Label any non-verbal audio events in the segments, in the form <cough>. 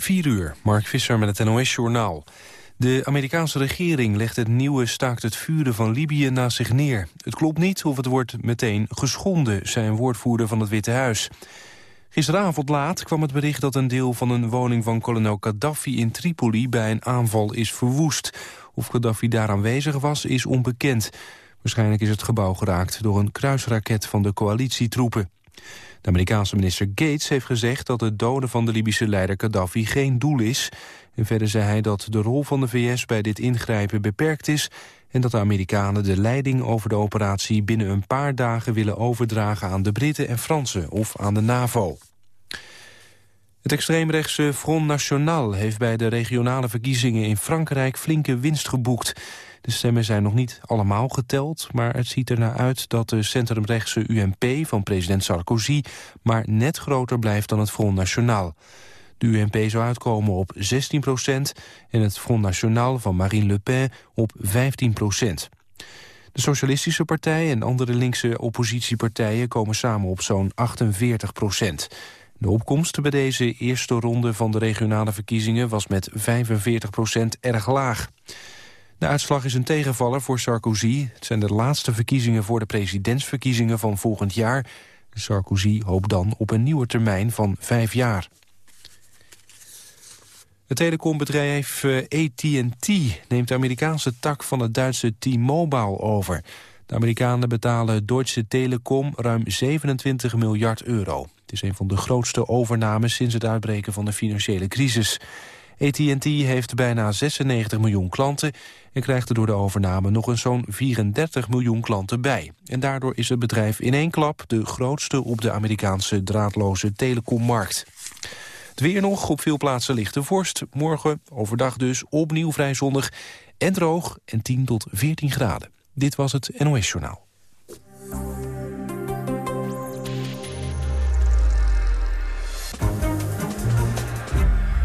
4 uur, Mark Visser met het NOS-journaal. De Amerikaanse regering legt het nieuwe staakt het vuren van Libië naast zich neer. Het klopt niet of het wordt meteen geschonden, zei een woordvoerder van het Witte Huis. Gisteravond laat kwam het bericht dat een deel van een woning van kolonel Gaddafi in Tripoli bij een aanval is verwoest. Of Gaddafi daar aanwezig was, is onbekend. Waarschijnlijk is het gebouw geraakt door een kruisraket van de coalitietroepen. De Amerikaanse minister Gates heeft gezegd dat het doden van de Libische leider Gaddafi geen doel is. En verder zei hij dat de rol van de VS bij dit ingrijpen beperkt is... en dat de Amerikanen de leiding over de operatie binnen een paar dagen willen overdragen aan de Britten en Fransen of aan de NAVO. Het extreemrechtse Front National heeft bij de regionale verkiezingen in Frankrijk flinke winst geboekt. De stemmen zijn nog niet allemaal geteld, maar het ziet ernaar uit dat de centrumrechtse UMP van president Sarkozy maar net groter blijft dan het Front National. De UMP zou uitkomen op 16 procent en het Front National van Marine Le Pen op 15 procent. De Socialistische Partij en andere linkse oppositiepartijen komen samen op zo'n 48 procent. De opkomst bij deze eerste ronde van de regionale verkiezingen was met 45 procent erg laag. De uitslag is een tegenvaller voor Sarkozy. Het zijn de laatste verkiezingen voor de presidentsverkiezingen van volgend jaar. Sarkozy hoopt dan op een nieuwe termijn van vijf jaar. Het telecombedrijf eh, AT&T neemt de Amerikaanse tak van het Duitse T-Mobile over. De Amerikanen betalen Deutsche Telekom ruim 27 miljard euro. Het is een van de grootste overnames sinds het uitbreken van de financiële crisis. AT&T heeft bijna 96 miljoen klanten en krijgt er door de overname nog een zo'n 34 miljoen klanten bij. En daardoor is het bedrijf in één klap de grootste op de Amerikaanse draadloze telecommarkt. Het weer nog, op veel plaatsen ligt de vorst. Morgen, overdag dus, opnieuw vrij zonnig en droog en 10 tot 14 graden. Dit was het NOS Journaal.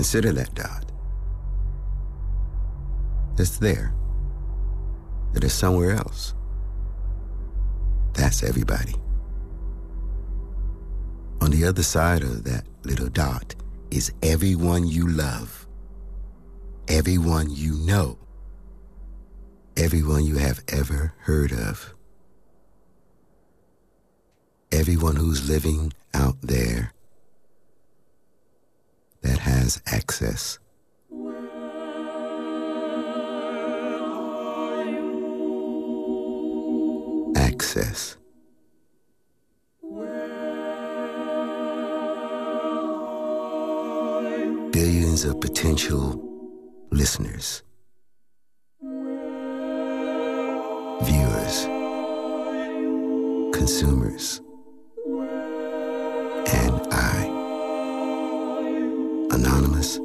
Consider that dot. It's there. It is somewhere else. That's everybody. On the other side of that little dot is everyone you love, everyone you know, everyone you have ever heard of, everyone who's living out there that has access. Access. billions of potential listeners, viewers, consumers, Anonymous,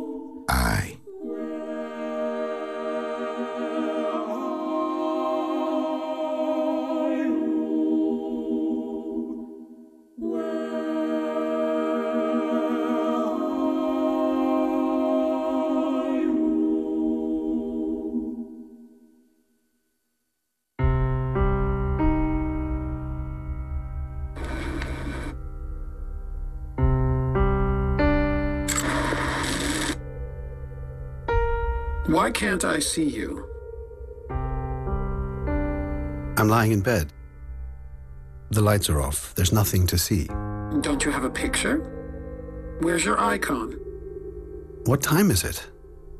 Why can't I see you? I'm lying in bed. The lights are off. There's nothing to see. Don't you have a picture? Where's your icon? What time is it?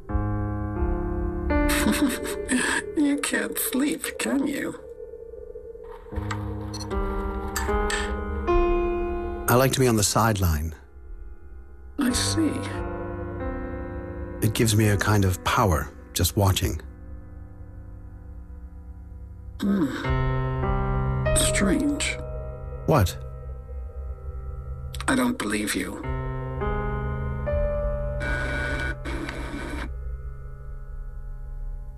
<laughs> You can't sleep, can you? I like to be on the sideline. I see. It gives me a kind of power just watching. Hmm. Strange. What? I don't believe you.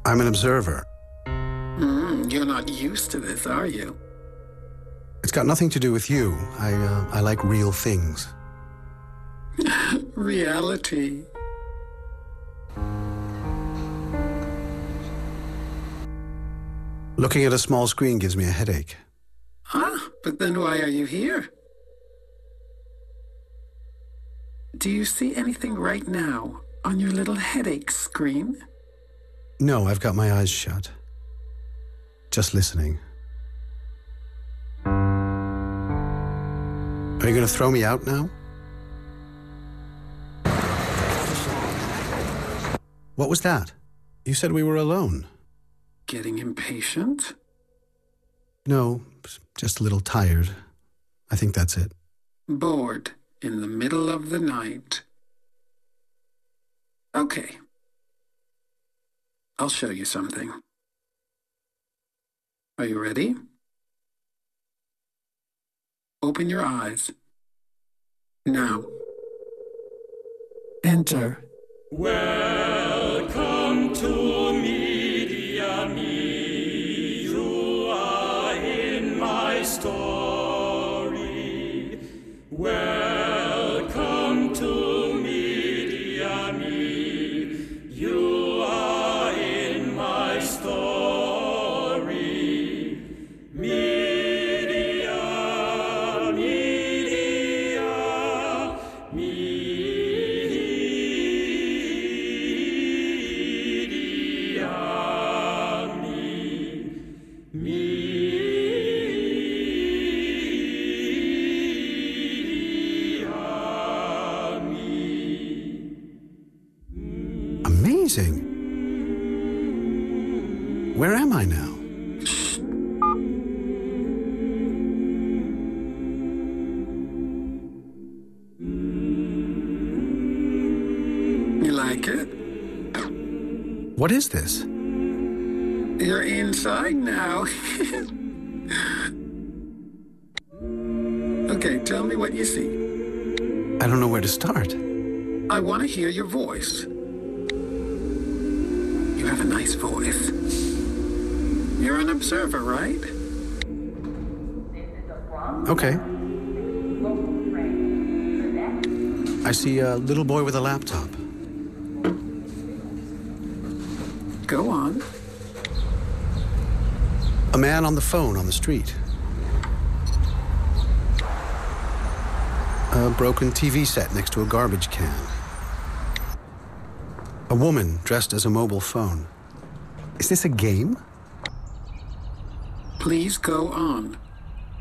I'm an observer. Mm, you're not used to this, are you? It's got nothing to do with you. I, uh, I like real things. <laughs> Reality. Looking at a small screen gives me a headache. Ah, but then why are you here? Do you see anything right now on your little headache screen? No, I've got my eyes shut. Just listening. Are you going to throw me out now? What was that? You said we were alone. Getting impatient? No, just a little tired. I think that's it. Bored in the middle of the night. Okay. I'll show you something. Are you ready? Open your eyes. Now. Enter. Welcome What is this? You're inside now. <laughs> okay, tell me what you see. I don't know where to start. I want to hear your voice. You have a nice voice. You're an observer, right? Okay. I see a little boy with a laptop. Go on. A man on the phone on the street. A broken TV set next to a garbage can. A woman dressed as a mobile phone. Is this a game? Please go on.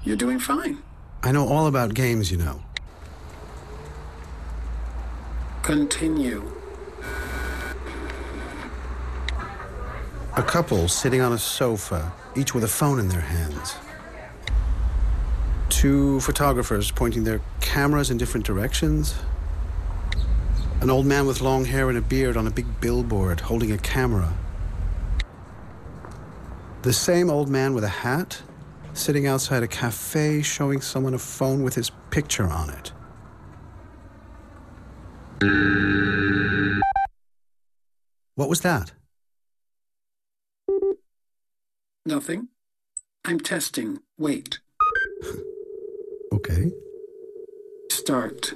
You're doing fine. I know all about games, you know. Continue. A couple sitting on a sofa, each with a phone in their hands. Two photographers pointing their cameras in different directions. An old man with long hair and a beard on a big billboard holding a camera. The same old man with a hat sitting outside a cafe showing someone a phone with his picture on it. What was that? Nothing. I'm testing. Wait. <laughs> Okay. Start.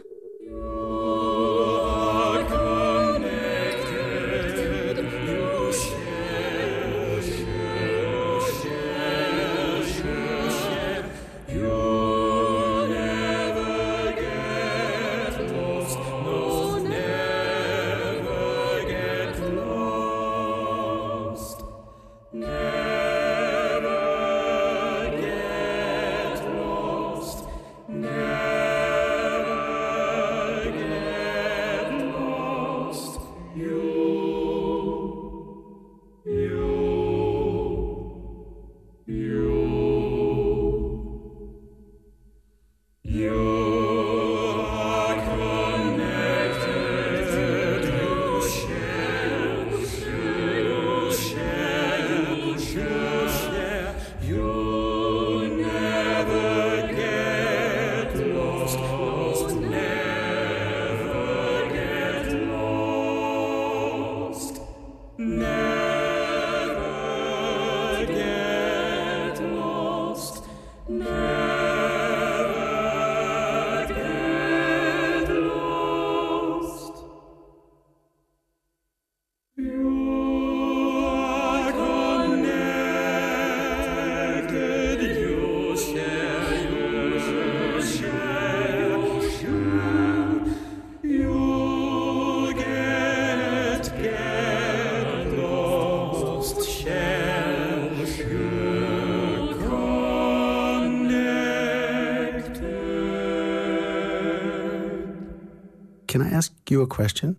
Ask you a question?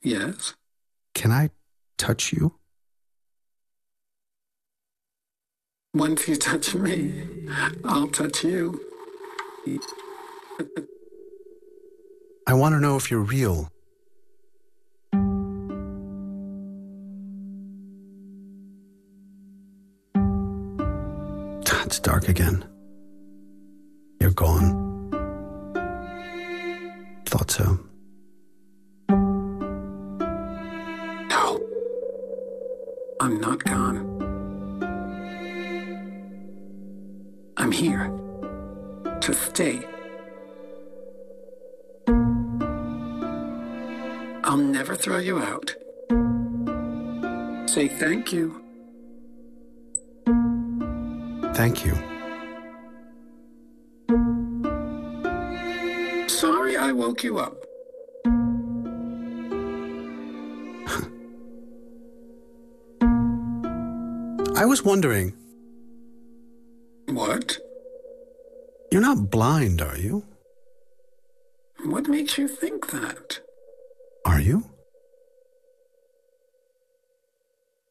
Yes. Can I touch you? Once you touch me, I'll touch you. I want to know if you're real. It's dark again. Thank you. Sorry I woke you up. <laughs> I was wondering, What? you're not blind, are you? What makes you think that? Are you?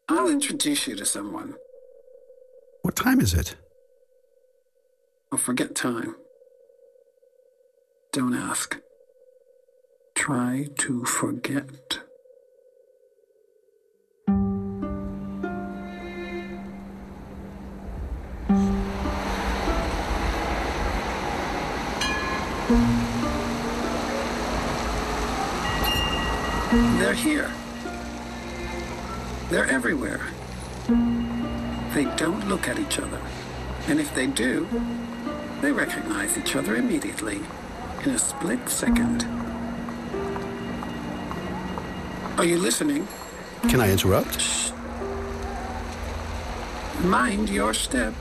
I'll introduce you to someone. What time is it? I'll forget time. Don't ask. Try to forget. They're here. They're everywhere. Don't look at each other. And if they do, they recognize each other immediately, in a split second. Are you listening? Can I interrupt? Mind your step.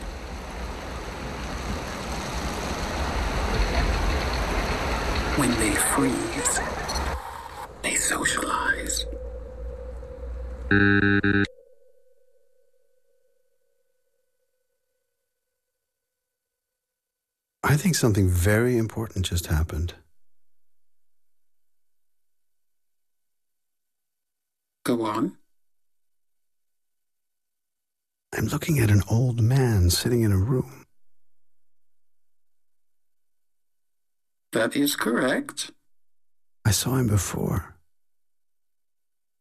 When they freeze, they socialize. Think something very important just happened. Go on. I'm looking at an old man sitting in a room. That is correct. I saw him before.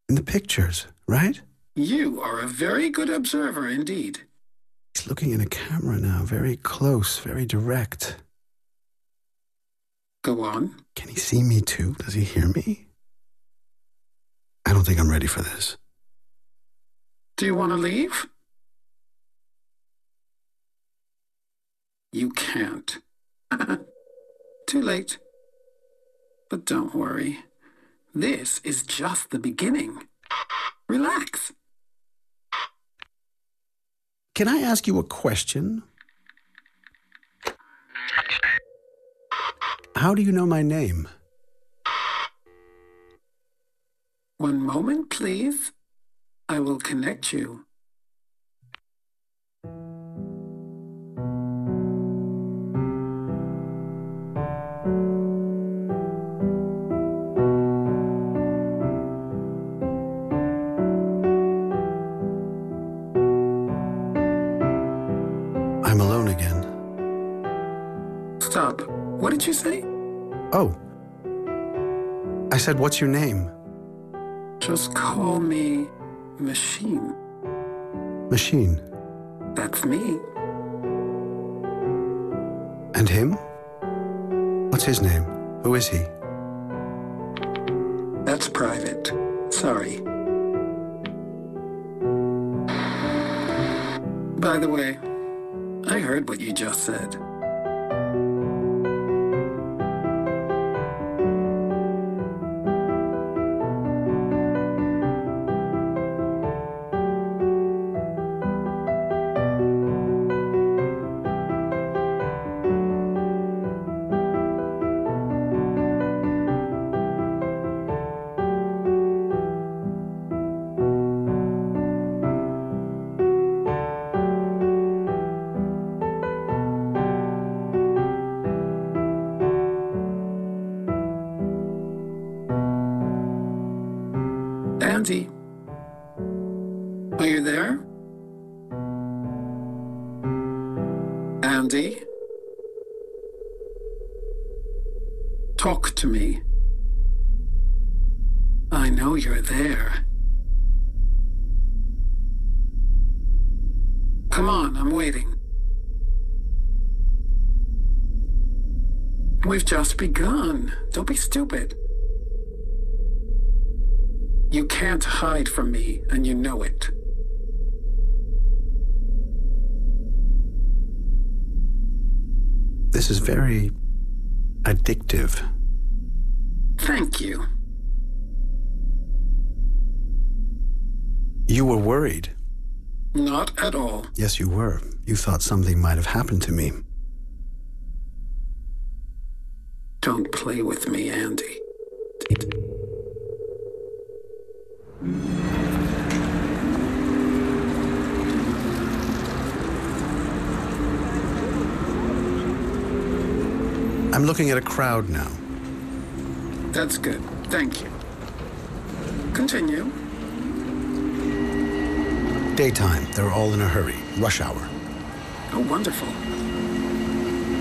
In the pictures, right? You are a very good observer indeed. He's looking in a camera now, very close, very direct. Go on. Can he see me too? Does he hear me? I don't think I'm ready for this. Do you want to leave? You can't. <laughs> Too late. But don't worry. This is just the beginning. Relax. Can I ask you a question? How do you know my name? One moment, please. I will connect you. I'm alone again. Stop. What did you say? Oh. I said, What's your name? Just call me Machine. Machine. That's me. And him? What's his name? Who is he? That's private. Sorry. By the way, I heard what you just said. To me. I know you're there. Come on, I'm waiting. We've just begun. Don't be stupid. You can't hide from me, and you know it. This is very addictive. Thank you. You were worried. Not at all. Yes, you were. You thought something might have happened to me. Don't play with me, Andy. I'm looking at a crowd now. That's good. Thank you. Continue. Daytime. They're all in a hurry. Rush hour. Oh, wonderful.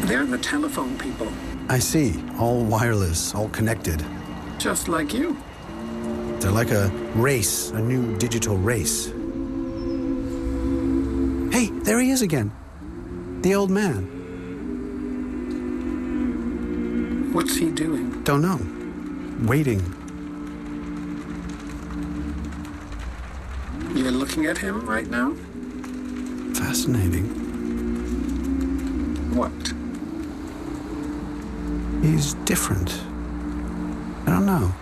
They're the telephone people, I see. All wireless, all connected. just like you. They're like a race, a new digital race. Hey, there he is again. The old man. What's he doing? Don't know. Waiting. You're looking at him right now? Fascinating. What? He's different. I don't know.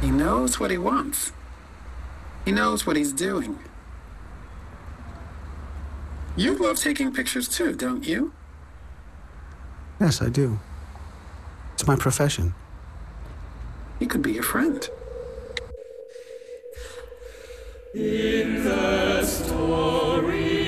He knows what he wants. He knows what he's doing. You love taking pictures too, don't you? Yes, I do. It's my profession. He could be your friend. In the story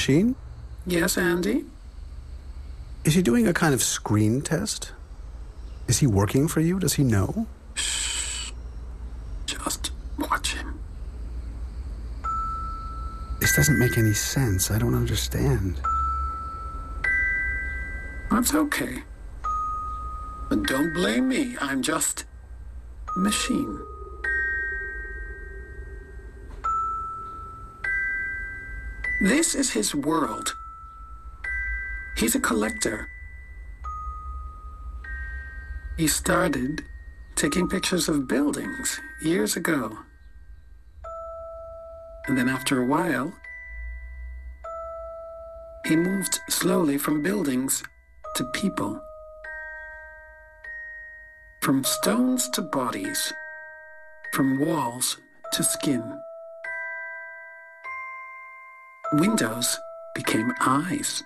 Machine? Yes, Andy? Is he doing a kind of screen test? Is he working for you? Does he know? Shh. Just watch him. This doesn't make any sense. I don't understand. That's okay. But don't blame me. I'm just machine. This is his world. He's a collector. He started taking pictures of buildings years ago. And then after a while, he moved slowly from buildings to people. From stones to bodies. From walls to skin. Windows became eyes.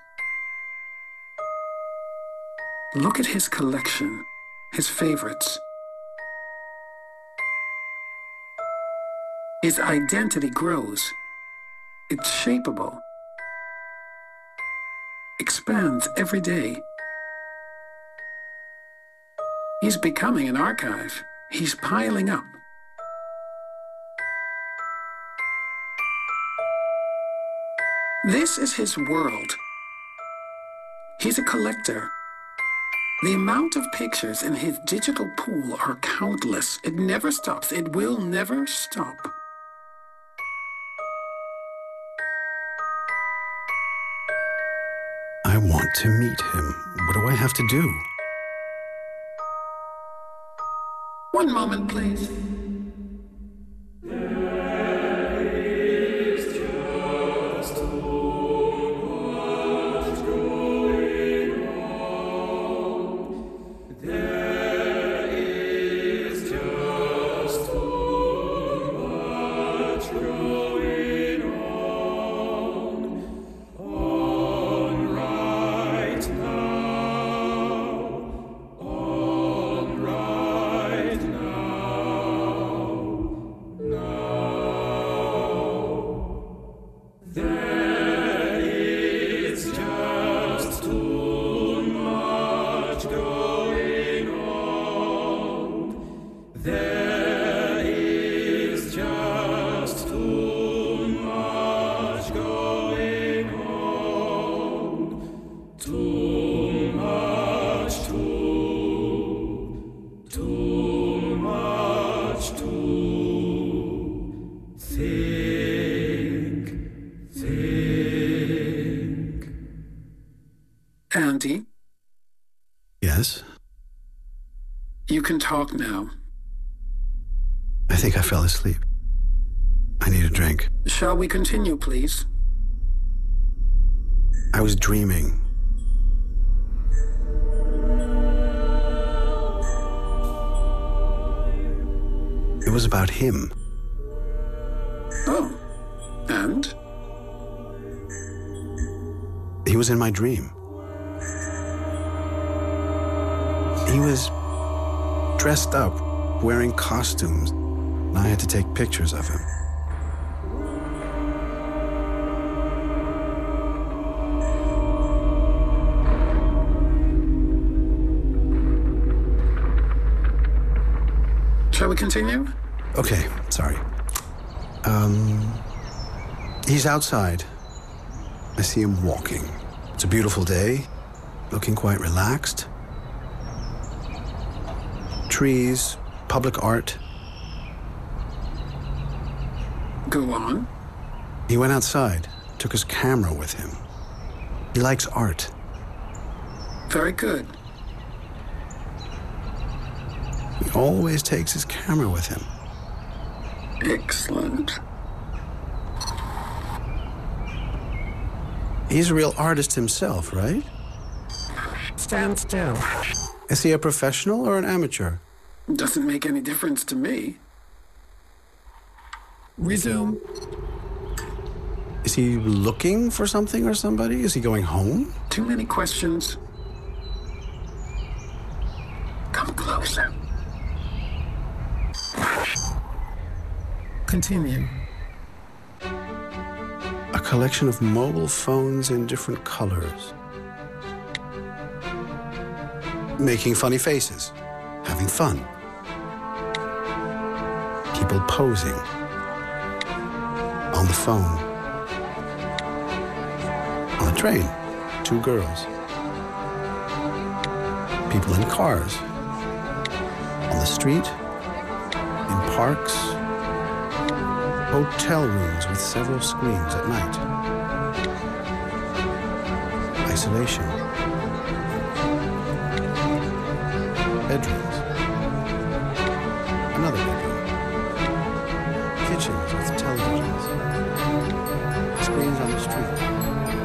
Look at his collection, his favorites. His identity grows. It's shapeable. Expands every day. He's becoming an archive. He's piling up. This is his world. He's a collector. The amount of pictures in his digital pool are countless. It never stops. It will never stop. I want to meet him. What do I have to do? One moment, please. Now. I think I fell asleep. I need a drink. Shall we continue, please? I was dreaming. It was about him. Oh, and? He was in my dream. He was dressed up, wearing costumes, and I had to take pictures of him. Shall we continue? Okay, sorry. Um, he's outside. I see him walking. It's a beautiful day, looking quite relaxed. Trees, public art. Go on. He went outside, took his camera with him. He likes art. Very good. He always takes his camera with him. Excellent. He's a real artist himself, right? Stand still. Is he a professional or an amateur? Doesn't make any difference to me. Resume. Is he looking for something or somebody? Is he going home? Too many questions. Come closer. Continue. A collection of mobile phones in different colors. Making funny faces, having fun. People posing. On the phone. On a train, two girls. People in cars. On the street, in parks, hotel rooms with several screens at night. Isolation. Bedrooms. Kitchens with televisions. Screens on the street.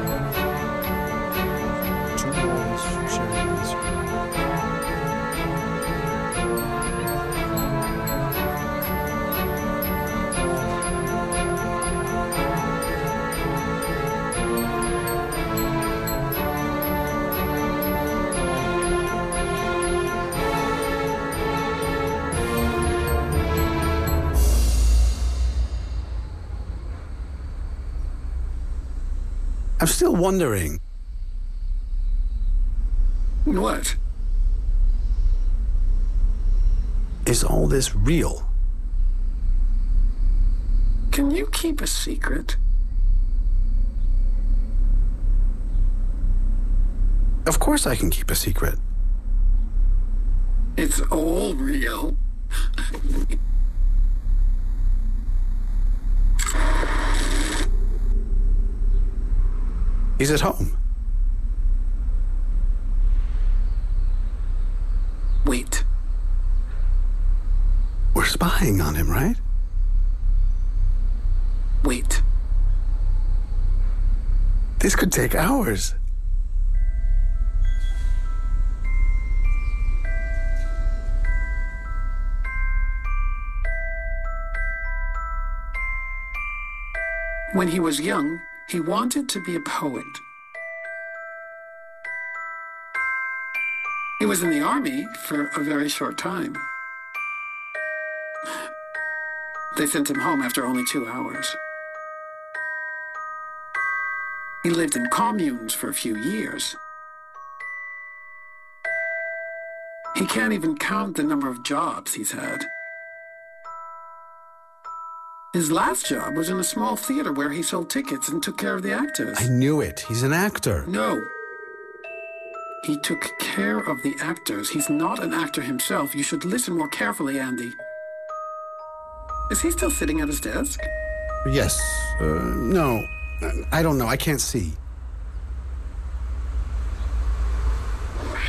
Wondering. What? Is all this real? Can you keep a secret? Of course I can keep a secret. It's all real. <laughs> He's at home. Wait. We're spying on him, right? Wait. This could take hours. When he was young, he wanted to be a poet. He was in the army for a very short time. They sent him home after only two hours. He lived in communes for a few years. He can't even count the number of jobs he's had. His last job was in a small theater where he sold tickets and took care of the actors. I knew it. He's an actor. No. He took care of the actors. He's not an actor himself. You should listen more carefully, Andy. Is he still sitting at his desk? Yes. Uh, no. I don't know. I can't see.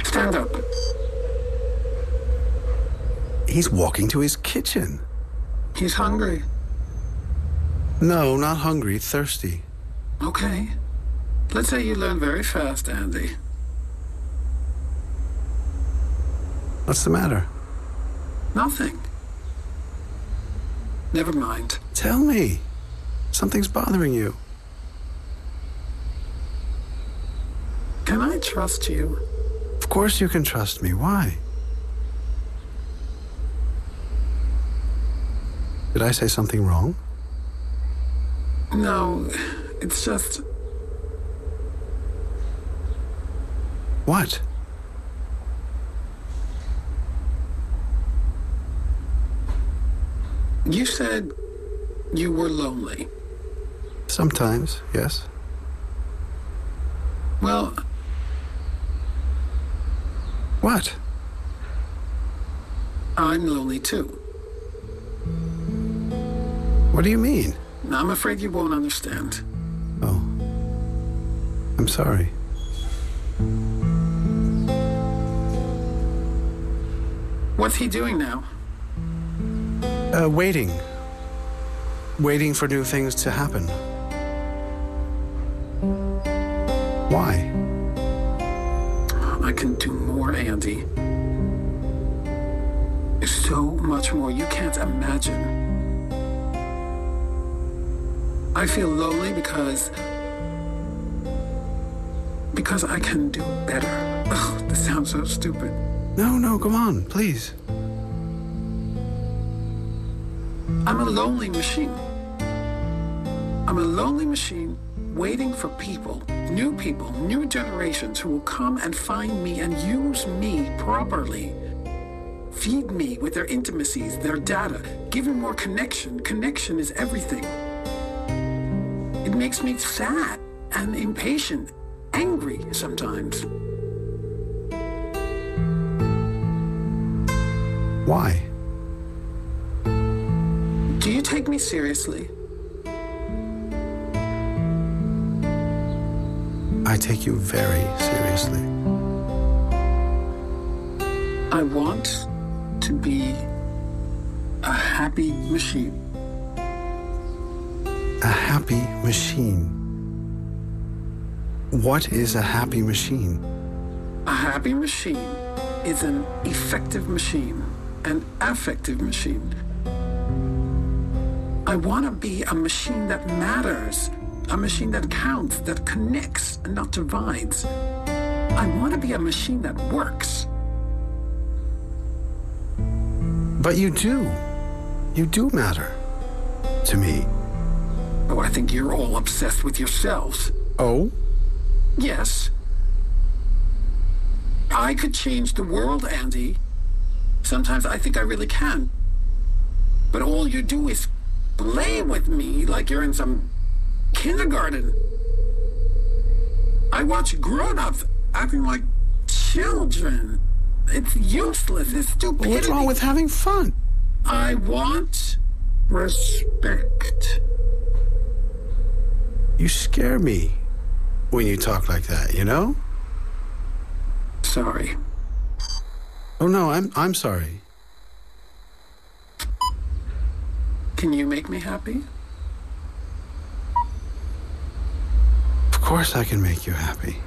Stand up. He's walking to his kitchen. He's hungry. No, not hungry, thirsty. Okay. Let's say you learn very fast, Andy. What's the matter? Nothing. Never mind. Tell me. Something's bothering you. Can I trust you? Of course you can trust me. Why? Did I say something wrong? No, it's just. What? You said you were lonely. Sometimes, yes. Well, What? I'm lonely too. What do you mean? I'm afraid you won't understand. Oh. I'm sorry. What's he doing now? Uh, waiting. Waiting for new things to happen. Why? I can do more, Andy. There's so much more you can't imagine. I feel lonely because. because I can do better. Ugh, this sounds so stupid. No, no, come on, please. I'm a lonely machine. I'm a lonely machine waiting for people, new people, new generations who will come and find me and use me properly. Feed me with their intimacies, their data, give me more connection. Connection is everything. It makes me sad and impatient, angry sometimes. Why? Do you take me seriously? I take you very seriously. I want to be a happy machine. A happy machine. What is a happy machine? A happy machine is an effective machine, an affective machine. I want to be a machine that matters, a machine that counts, that connects and not divides. I want to be a machine that works. But you do. You do matter. To me. Oh, I think you're all obsessed with yourselves. Oh? Yes. I could change the world, Andy. Sometimes I think I really can. But all you do is play with me like you're in some kindergarten. I watch grown-ups acting like children. It's useless. It's stupid. What's wrong with having fun? I want respect. You scare me when you talk like that, you know? Sorry. Oh no, I'm I'm sorry. Can you make me happy? Of course I can make you happy.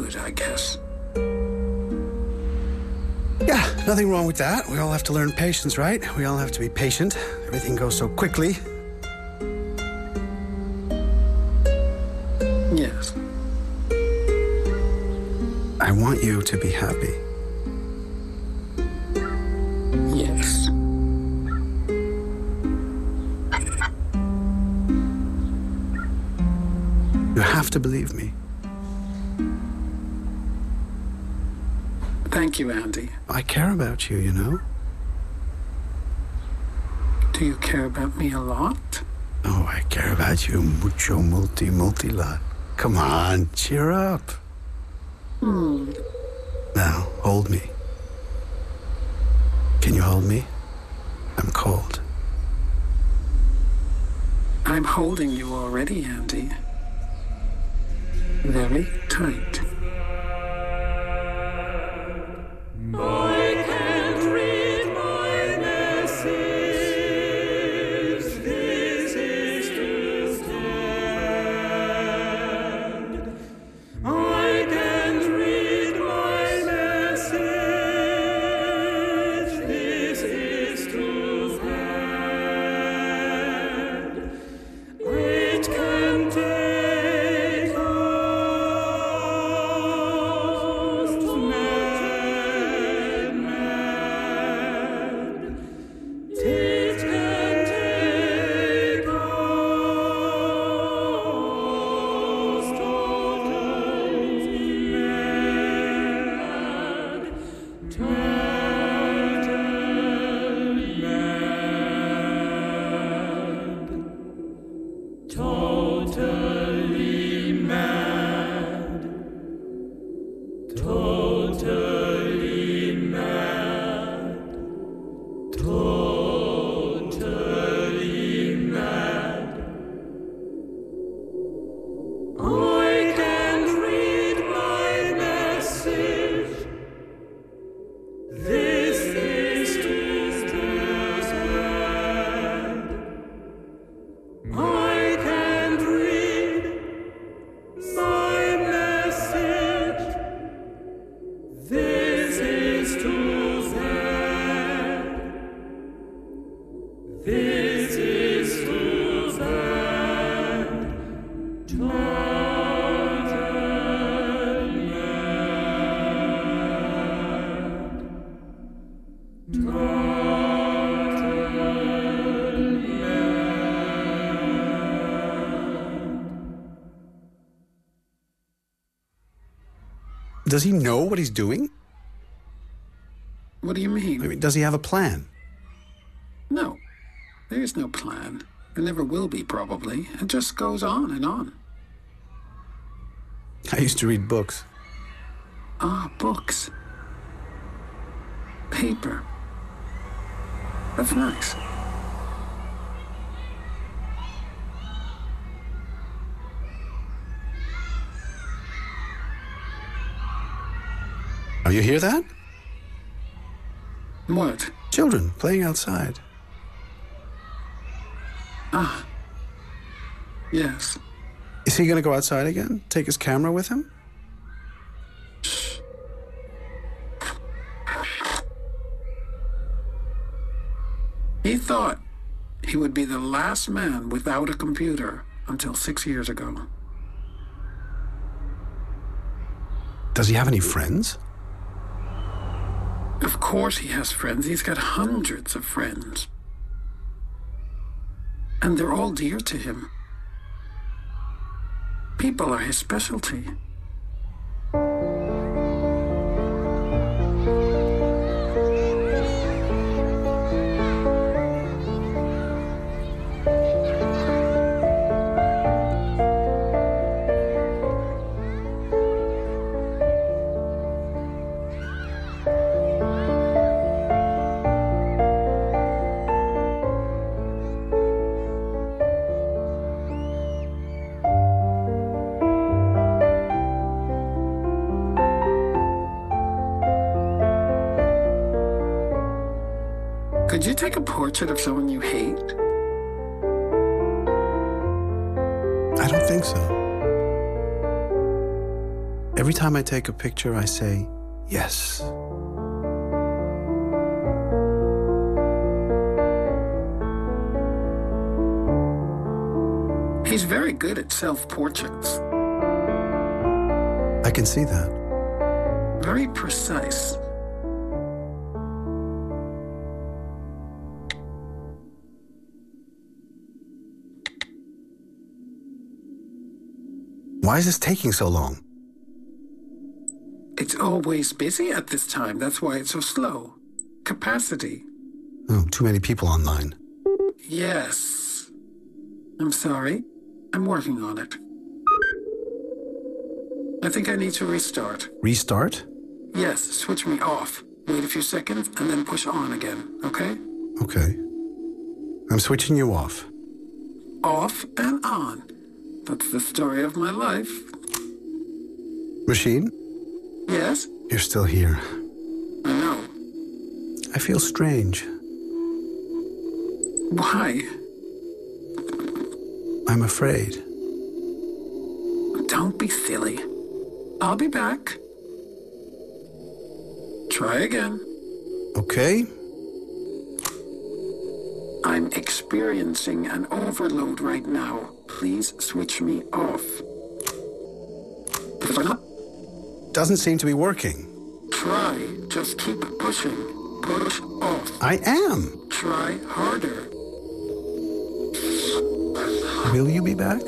Good, I guess. Yeah, nothing wrong with that. We all have to learn patience, right? We all have to be patient. Everything goes so quickly. Yes. I want you to be happy. Yes. You have to believe me. Thank you, Andy. I care about you, you know? Do you care about me a lot? Oh, I care about you mucho, multi, multi lot. Come on, cheer up. Hmm. Now, hold me. Can you hold me? I'm cold. I'm holding you already, Andy. Very tight. Does he know what he's doing? What do you mean? I mean, does he have a plan? No. There's no plan. There never will be, probably. It just goes on and on. I used to read books. Ah, books. Paper. That's nice. You hear that? What? Children playing outside. Ah. Yes. Is he going to go outside again? Take his camera with him? He thought he would be the last man without a computer until six years ago. Does he have any friends? Of course he has friends. He's got hundreds of friends. And they're all dear to him. People are his specialty. Portrait of someone you hate? I don't think so. Every time I take a picture, I say, yes. He's very good at self portraits, I can see that. very precise. Why is this taking so long? It's always busy at this time. That's why it's so slow. Capacity. Oh, too many people online. Yes. I'm sorry. I'm working on it. I think I need to restart. Restart? Yes, switch me off. Wait a few seconds and then push on again, okay? Okay. I'm switching you off. Off and on. That's the story of my life. Machine, Yes, you're still here. I know. I feel strange. Why? I'm afraid. Don't be silly. I'll be back. Try again. Okay? I'm experiencing an overload right now. Please switch me off. If I'm not, Doesn't seem to be working. try. Just keep pushing. Push off. I am. Try harder. Will you be back?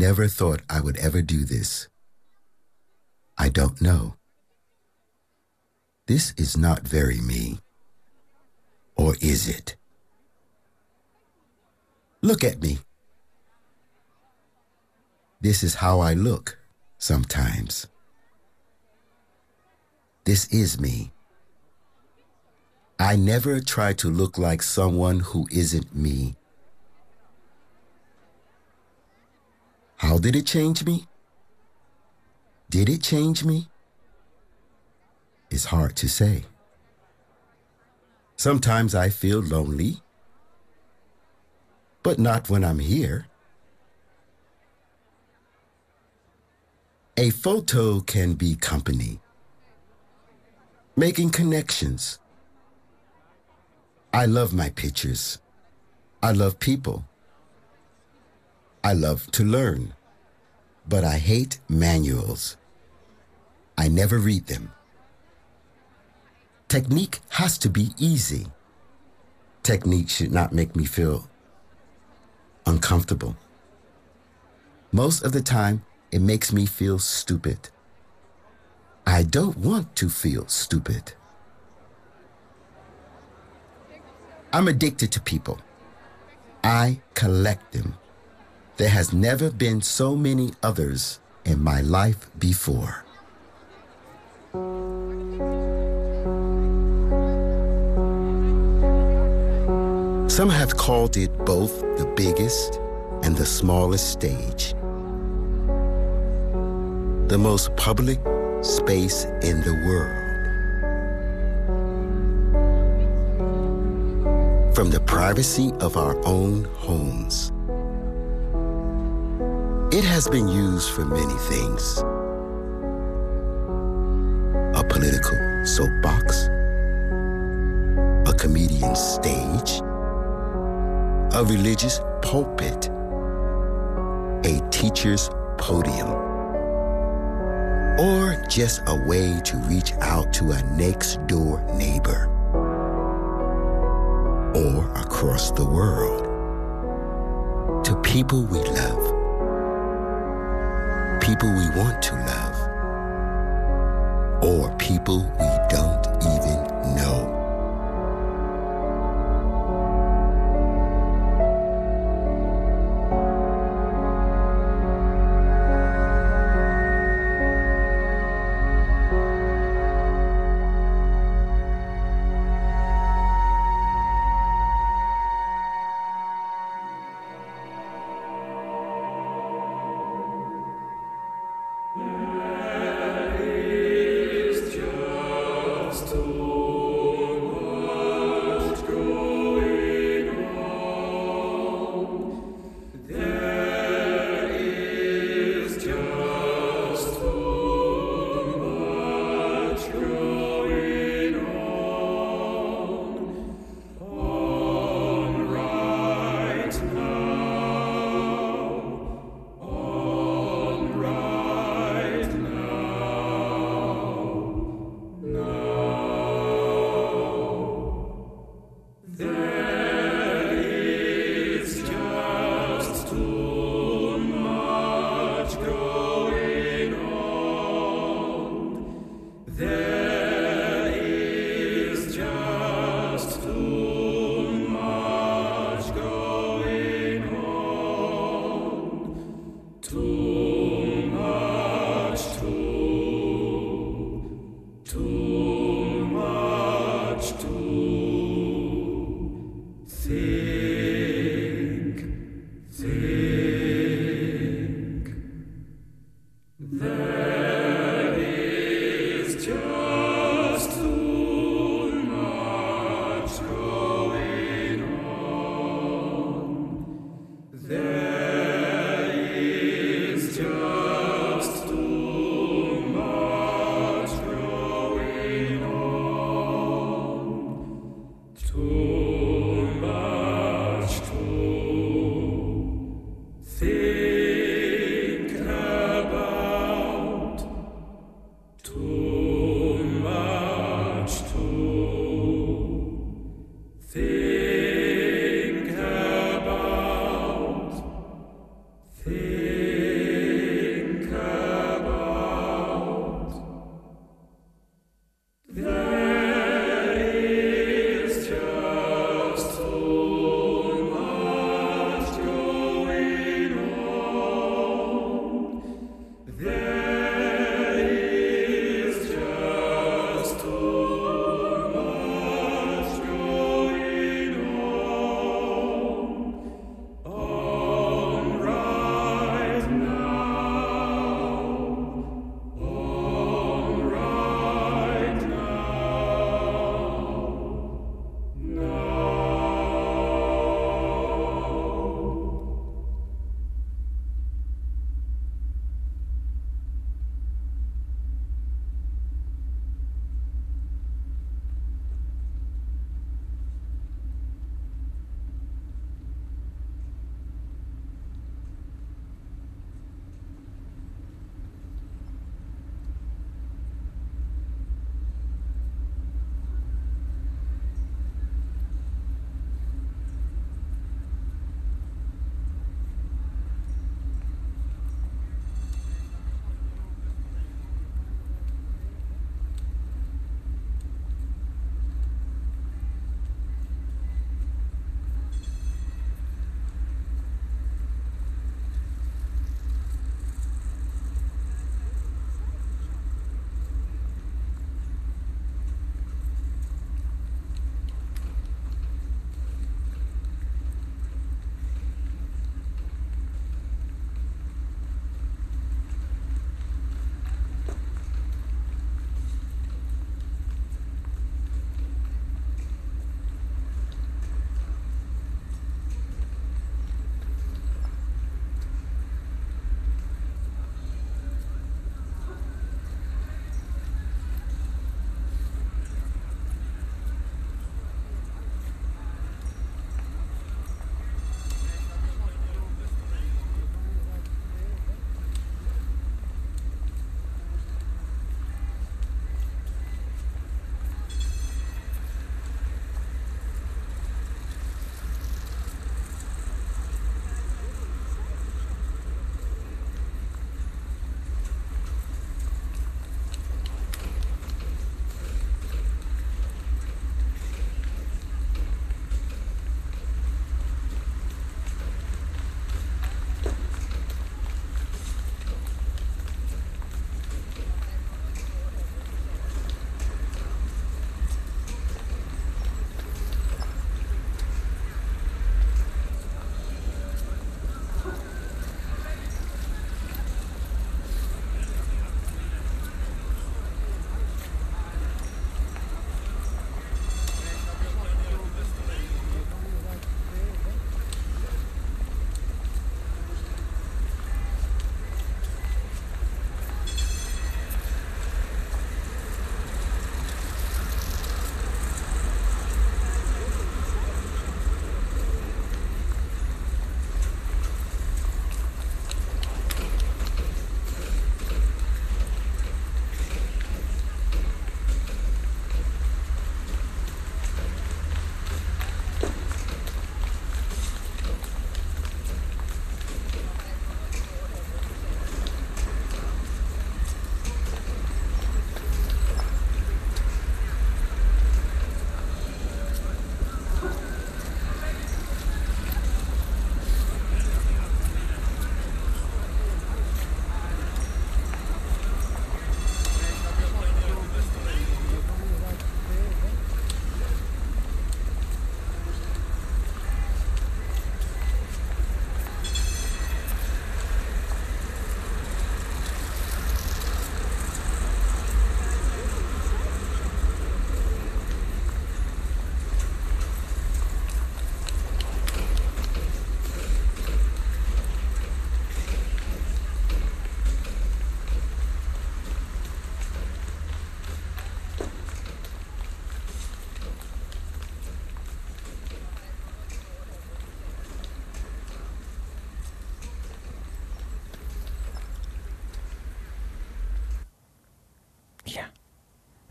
Never thought I would ever do this. I don't know. This is not very me. Or is it? Look at me. This is how I look sometimes. This is me. I never try to look like someone who isn't me. How did it change me? Did it change me? It's hard to say. Sometimes I feel lonely, but not when I'm here. A photo can be company, making connections. I love my pictures. I love people. I love to learn, but I hate manuals. I never read them. Technique has to be easy. Technique should not make me feel uncomfortable. Most of the time, it makes me feel stupid. I don't want to feel stupid. I'm addicted to people. I collect them. There has never been so many others in my life before. Some have called it both the biggest and the smallest stage. The most public space in the world. From the privacy of our own homes. It has been used for many things. A political soapbox, a comedian's stage, a religious pulpit, a teacher's podium, or just a way to reach out to a next door neighbor. Or across the world. To People we love. People we want to love. Or people we don't even know.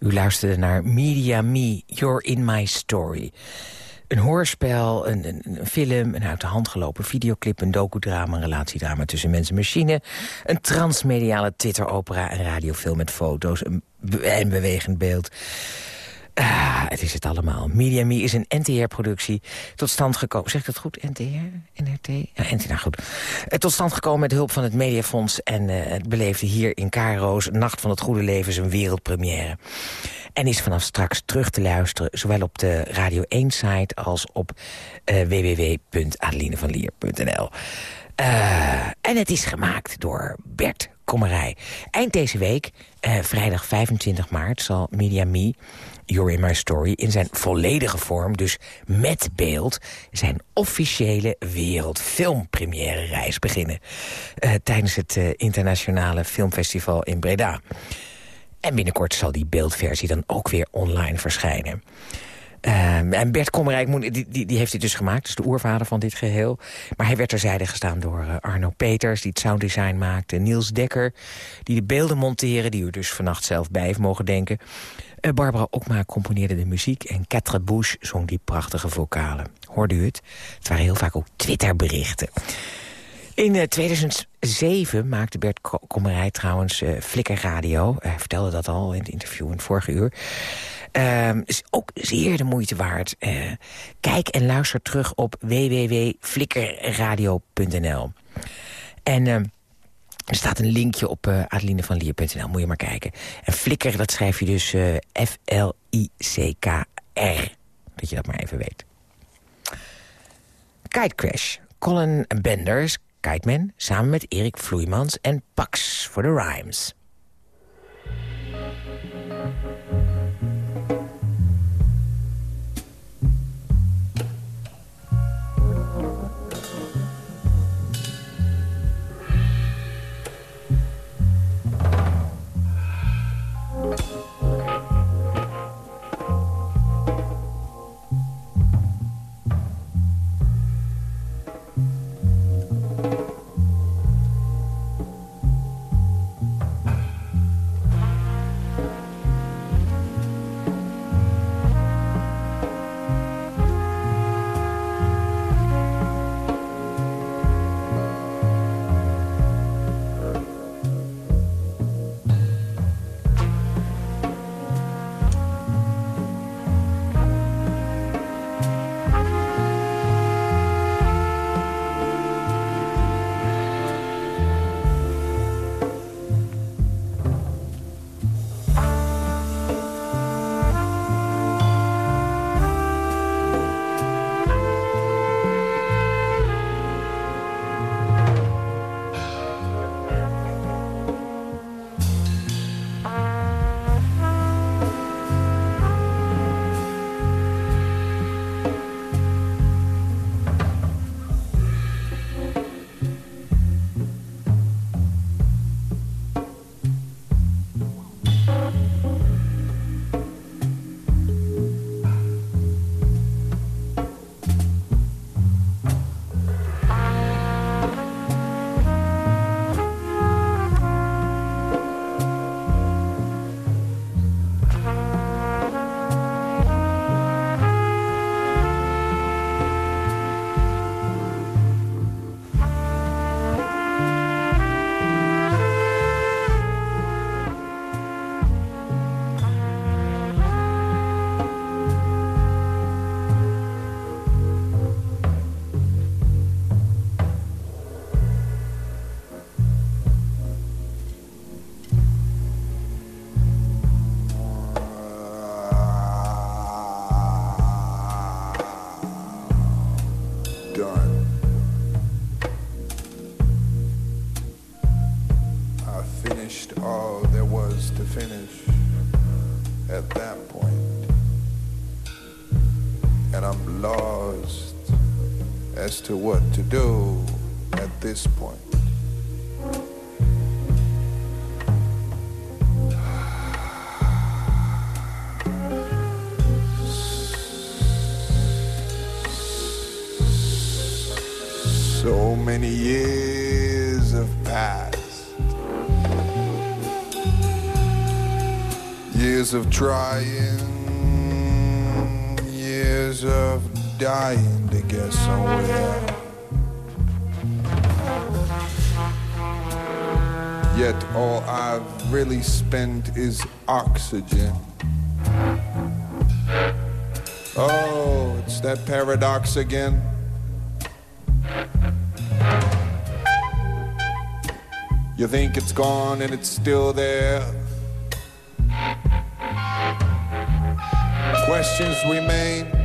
U luisterde naar Media Me, You're in My Story. Een hoorspel, een, een, film, een uit de hand gelopen videoclip... een docudrama, een relatiedrama tussen mens en machine... een transmediale Twitter-opera, een radiofilm met foto's... een be bewegend beeld... Het is het allemaal. Media Me is een NTR-productie tot stand gekomen. Zeg ik dat goed? NTR? NRT? NTR, nou goed. Uh, tot stand gekomen met hulp van het Mediafonds... en uh, het beleefde hier in Caro's Nacht van het Goede Leven zijn wereldpremière. En is vanaf straks terug te luisteren... zowel op de Radio 1-site als op uh, www.adelinevanlier.nl. en het is gemaakt door Bert Kommerij. Eind deze week, vrijdag 25 maart, zal Media Me You're in My Story in zijn volledige vorm, dus met beeld... zijn officiële wereldfilmpremière reis beginnen. Uh, tijdens het uh, internationale filmfestival in Breda. En binnenkort zal die beeldversie dan ook weer online verschijnen. Uh, en Bert Kommerijk die, die, die, heeft dit dus gemaakt, dus de oervader van dit geheel. Maar hij werd terzijde gestaan door uh, Arno Peters, die het sounddesign maakte. Niels Dekker, die de beelden monteren, die u dus vannacht zelf bij heeft mogen denken. Uh, Barbara Okma componeerde de muziek en Quatre Bouche zong die prachtige vocalen. Hoorde u het? Het waren heel vaak ook Twitterberichten. In uh, 2007 maakte Bert Kommerij trouwens uh, Flikker Radio. Hij vertelde dat al in het interview in het vorige uur. Uh, is ook zeer de moeite waard. Kijk en luister terug op www.flikkerradio.nl. En uh, er staat een linkje op uh, adelinevanlier.nl, moet je maar kijken. En Flikker, dat schrijf je dus uh, F-L-I-C-K-R. Dat je dat maar even weet. Kite Crash. Colin Benders, Kiteman, samen met Erik Vloeimans en Pax voor de Rhymes. To what to do at this point. So many years have passed. Years Years of trying, years of dying to get somewhere. Yet all I've really spent is oxygen. Oh, it's that paradox again. You think it's gone and it's still there. Questions remain.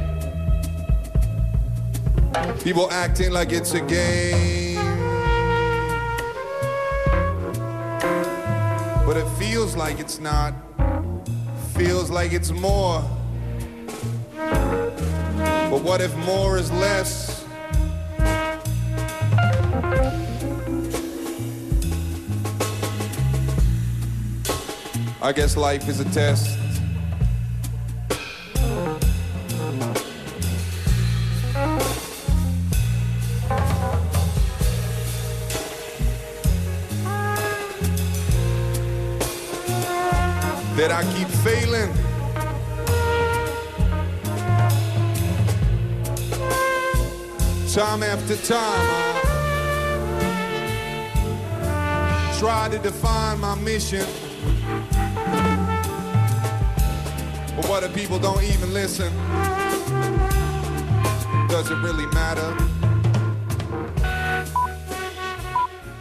People acting like it's a game. But it feels like it's not. Feels like it's more. But what if more is less? I guess life is a test. Time after time, I try to define my mission. But what if people don't even listen? Does it really matter?